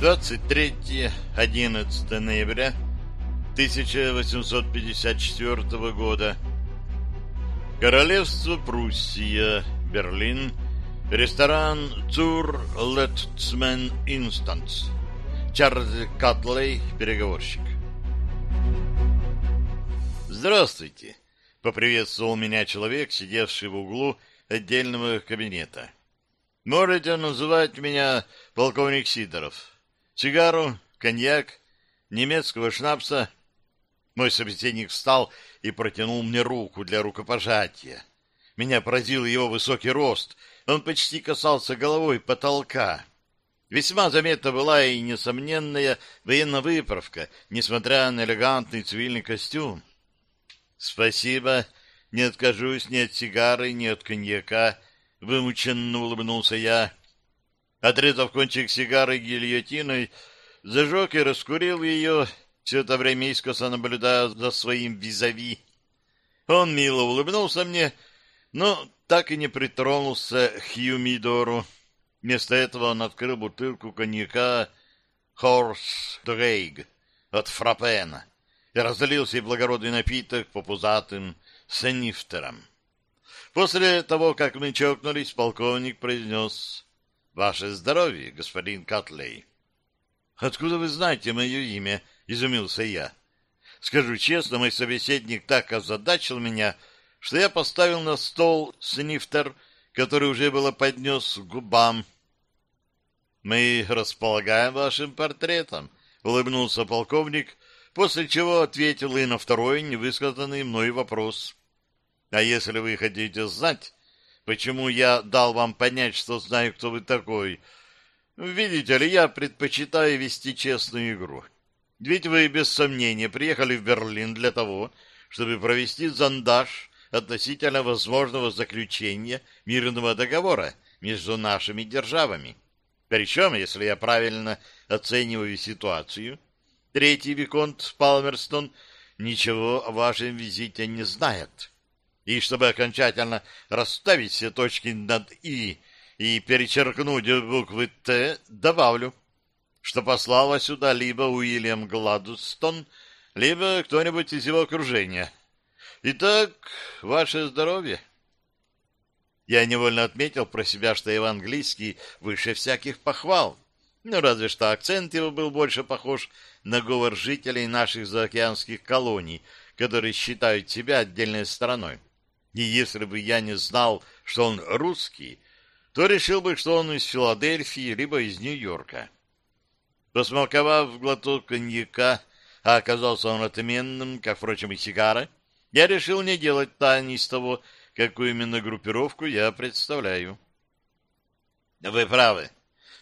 23-11 ноября 1854 года. Королевство Пруссия, Берлин, ресторан Zur letzten Instanz. Чарльз Катлей, переговорщик. «Здравствуйте!» — поприветствовал меня человек, сидевший в углу отдельного кабинета. «Можете называть меня полковник Сидоров. Сигару, коньяк, немецкого шнапса?» Мой собеседник встал и протянул мне руку для рукопожатия. Меня поразил его высокий рост. Он почти касался головой потолка. Весьма заметна была и несомненная военная выправка, несмотря на элегантный цивильный костюм. «Спасибо, не откажусь ни от сигары, ни от коньяка», — вымученно улыбнулся я. Отрезав кончик сигары гильотиной, зажег и раскурил ее, все это время искоса наблюдая за своим визави. Он мило улыбнулся мне, но так и не притронулся к Юмидору. Вместо этого он открыл бутылку коньяка «Хорс Дрейг» от Фрапена и разлил себе благородный напиток по пузатым санифтерам. После того, как мы чокнулись, полковник произнес «Ваше здоровье, господин Катлей». «Откуда вы знаете мое имя?» — изумился я. Скажу честно, мой собеседник так озадачил меня, что я поставил на стол снифтер — который уже было поднес к губам. «Мы располагаем вашим портретом», — улыбнулся полковник, после чего ответил и на второй невысказанный мной вопрос. «А если вы хотите знать, почему я дал вам понять, что знаю, кто вы такой, видите ли, я предпочитаю вести честную игру. Ведь вы, без сомнения, приехали в Берлин для того, чтобы провести зондаж относительно возможного заключения мирного договора между нашими державами. Причем, если я правильно оцениваю ситуацию, третий Виконт Палмерстон ничего о вашем визите не знает. И чтобы окончательно расставить все точки над «и» и перечеркнуть буквы «Т», добавлю, что послал вас сюда либо Уильям Гладустон, либо кто-нибудь из его окружения — Итак, ваше здоровье. Я невольно отметил про себя, что евангелийский выше всяких похвал. Ну, разве что акцент его был больше похож на говор жителей наших заокеанских колоний, которые считают себя отдельной страной. И если бы я не знал, что он русский, то решил бы, что он из Филадельфии, либо из Нью-Йорка. Посмаковав глоток коньяка, а оказался он отменным, как, впрочем, и сигара, я решил не делать тайны из того, какую именно группировку я представляю. Вы правы.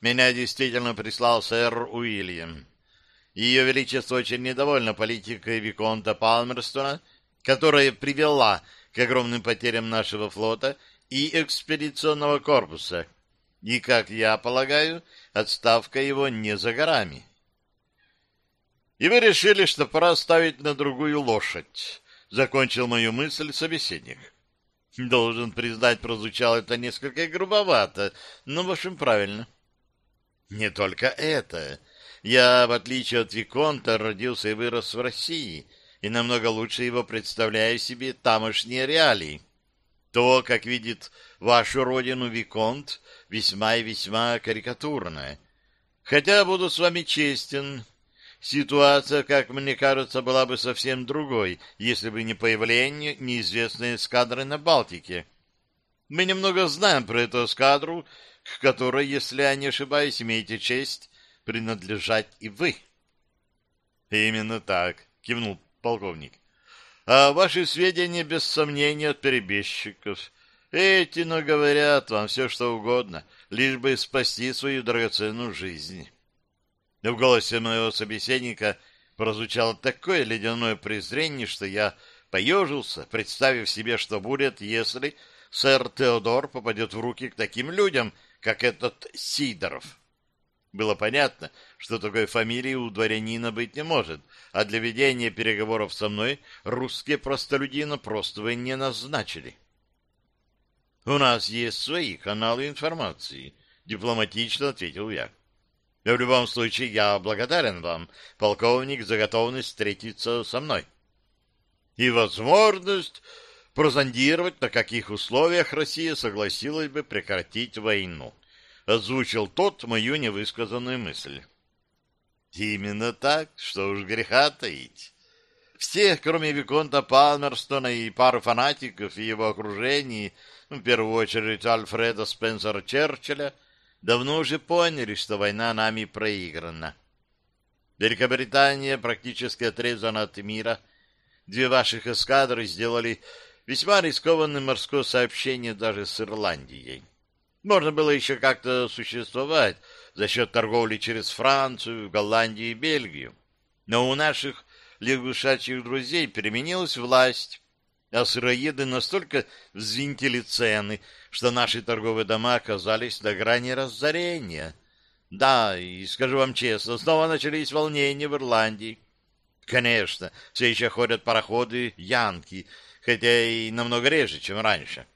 Меня действительно прислал сэр Уильям. Ее Величество очень недовольна политикой Виконта Палмерстона, которая привела к огромным потерям нашего флота и экспедиционного корпуса. И, как я полагаю, отставка его не за горами. И вы решили, что пора ставить на другую лошадь закончил мою мысль собеседник. Должен признать, прозвучало это несколько грубовато, но, в общем, правильно. Не только это. Я, в отличие от Виконта, родился и вырос в России, и намного лучше его представляю себе тамошние реалии. То, как видит вашу родину Виконт, весьма и весьма карикатурное. Хотя, буду с вами честен, Ситуация, как мне кажется, была бы совсем другой, если бы не появление неизвестной эскадры на Балтике. Мы немного знаем про эту эскадру, к которой, если я не ошибаюсь, имеете честь принадлежать и вы. Именно так, кивнул полковник. А ваши сведения, без сомнения, от перебежчиков. Эти, но говорят вам все, что угодно, лишь бы спасти свою драгоценную жизнь. В голосе моего собеседника прозвучало такое ледяное презрение, что я поежился, представив себе, что будет, если сэр Теодор попадет в руки к таким людям, как этот Сидоров. Было понятно, что такой фамилии у дворянина быть не может, а для ведения переговоров со мной русские простолюдина просто вы не назначили. — У нас есть свои каналы информации, — дипломатично ответил я. В любом случае, я благодарен вам, полковник, за готовность встретиться со мной. И возможность прозондировать, на каких условиях Россия согласилась бы прекратить войну. Озвучил тот мою невысказанную мысль. Именно так, что уж греха таить. Все, кроме Виконта Палмерстона и пары фанатиков и его окружении, ну, в первую очередь Альфреда Спенсера Черчилля, давно уже поняли, что война нами проиграна. Великобритания практически отрезана от мира. Две ваших эскадры сделали весьма рискованное морское сообщение даже с Ирландией. Можно было еще как-то существовать за счет торговли через Францию, Голландию и Бельгию. Но у наших лягушачьих друзей переменилась власть, а сыроеды настолько взвинтили цены, что наши торговые дома оказались на грани разорения. Да, и скажу вам честно, снова начались волнения в Ирландии. Конечно, все еще ходят пароходы «Янки», хотя и намного реже, чем раньше.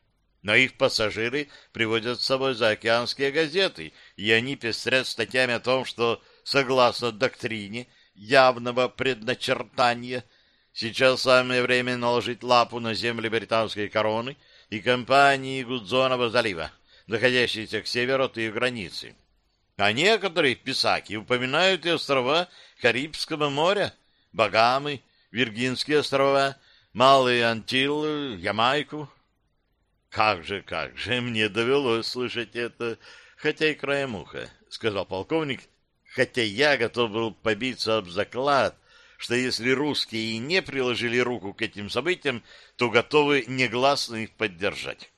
Но их пассажиры приводят с собой заокеанские газеты, и они пестрят статьями о том, что, согласно доктрине явного предначертания, сейчас самое время наложить лапу на земли британской короны и компании Гудзонова залива, находящейся к северу от ее границы. А некоторые писаки упоминают и острова Карибского моря, Багамы, Виргинские острова, Малые Антиллы, Ямайку. Как же, как же, мне довелось слышать это, хотя и краем уха, сказал полковник, хотя я готов был побиться об заклад, что если русские и не приложили руку к этим событиям, то готовы негласно их поддержать.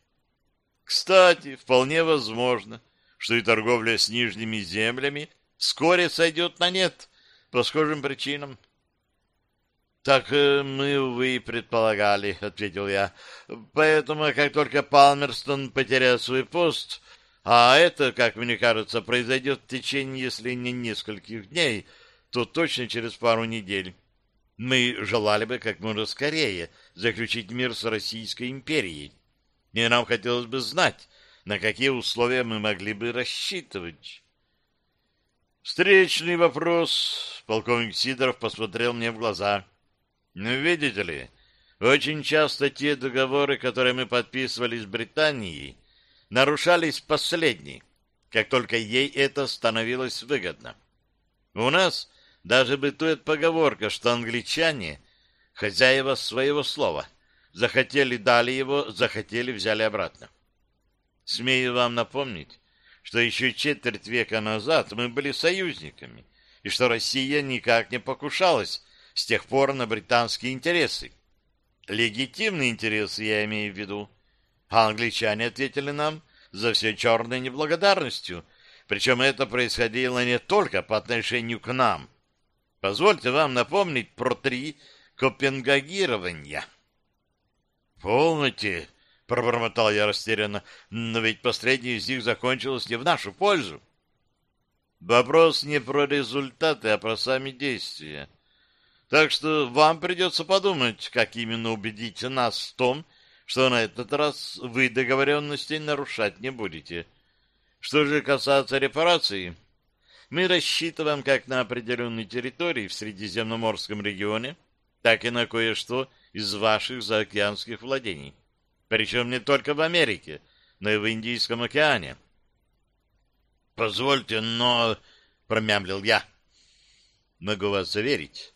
Кстати, вполне возможно, что и торговля с нижними землями вскоре сойдет на нет по схожим причинам. «Так э, мы, увы, предполагали», — ответил я. «Поэтому, как только Палмерстон потеряет свой пост, а это, как мне кажется, произойдет в течение, если не нескольких дней, то точно через пару недель, мы желали бы как можно скорее заключить мир с Российской империей. И нам хотелось бы знать, на какие условия мы могли бы рассчитывать». Встречный вопрос. Полковник Сидоров посмотрел мне в глаза. — ну, видите ли, очень часто те договоры, которые мы подписывали с Британией, нарушались последние, как только ей это становилось выгодно. У нас даже бытует поговорка, что англичане — хозяева своего слова. Захотели — дали его, захотели — взяли обратно. Смею вам напомнить, что еще четверть века назад мы были союзниками, и что Россия никак не покушалась с тех пор на британские интересы. Легитимные интересы я имею в виду. А англичане ответили нам за все черной неблагодарностью, причем это происходило не только по отношению к нам. Позвольте вам напомнить про три копенгагирования. «Полноте!» — пробормотал я растерянно. «Но ведь последний из них закончилось не в нашу пользу». Вопрос не про результаты, а про сами действия. Так что вам придется подумать, как именно убедить нас в том, что на этот раз вы договоренностей нарушать не будете. Что же касается репараций, мы рассчитываем как на определенные территории в Средиземноморском регионе, так и на кое-что из ваших заокеанских владений. Причем не только в Америке, но и в Индийском океане. «Позвольте, но...» — промямлил я. «Могу вас заверить,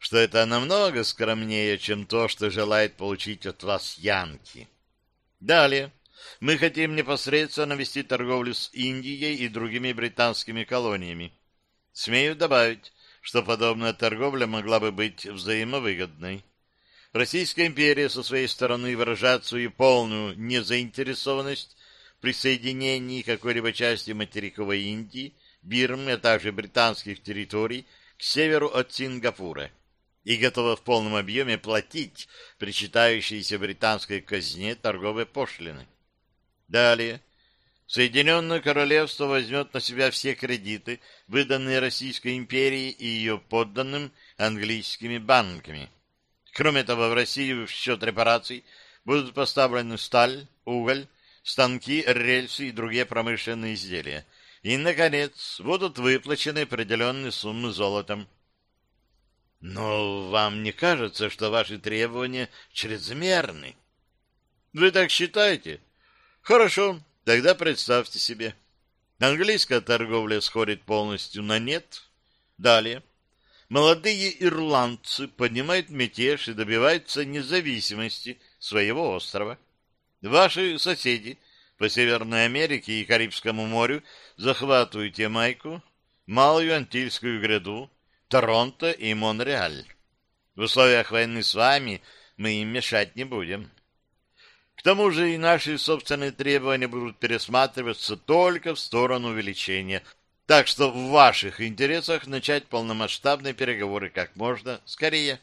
что это намного скромнее, чем то, что желает получить от вас Янки. Далее. Мы хотим непосредственно вести торговлю с Индией и другими британскими колониями. Смею добавить, что подобная торговля могла бы быть взаимовыгодной. Российская империя со своей стороны выражает свою полную незаинтересованность в присоединении какой-либо части материковой Индии, Бирмы, а также британских территорий к северу от Сингапура и готова в полном объеме платить причитающиеся британской казне торговые пошлины. Далее. Соединенное Королевство возьмет на себя все кредиты, выданные Российской империей и ее подданным английскими банками. Кроме того, в России в счет репараций будут поставлены сталь, уголь, станки, рельсы и другие промышленные изделия. И, наконец, будут выплачены определенные суммы золотом. Но вам не кажется, что ваши требования чрезмерны? Вы так считаете? Хорошо, тогда представьте себе. Английская торговля сходит полностью на нет. Далее. Молодые ирландцы поднимают мятеж и добиваются независимости своего острова. Ваши соседи по Северной Америке и Карибскому морю захватывают Ямайку, Малую Антильскую гряду, Торонто и Монреаль. В условиях войны с вами мы им мешать не будем. К тому же и наши собственные требования будут пересматриваться только в сторону увеличения, так что в ваших интересах начать полномасштабные переговоры как можно скорее.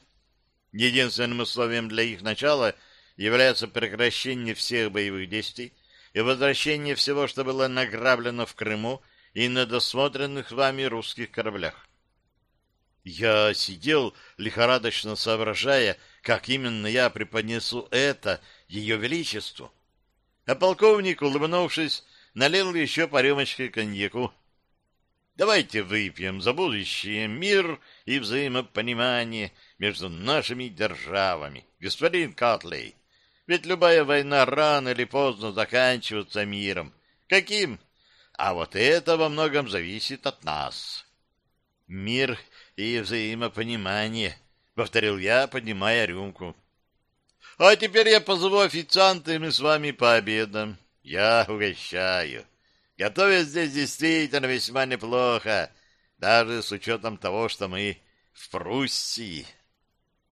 Единственным условием для их начала является прекращение всех боевых действий и возвращение всего, что было награблено в Крыму и на досмотренных вами русских кораблях. Я сидел, лихорадочно соображая, как именно я преподнесу это ее величеству. А полковник, улыбнувшись, налил еще по рюмочке коньяку. Давайте выпьем за будущее мир и взаимопонимание между нашими державами, господин Катлей. Ведь любая война рано или поздно заканчивается миром. Каким? А вот это во многом зависит от нас. Мир и взаимопонимание, — повторил я, поднимая рюмку. — А теперь я позову официанта, и мы с вами пообедаем. Я угощаю. Готовят здесь действительно весьма неплохо, даже с учетом того, что мы в Пруссии.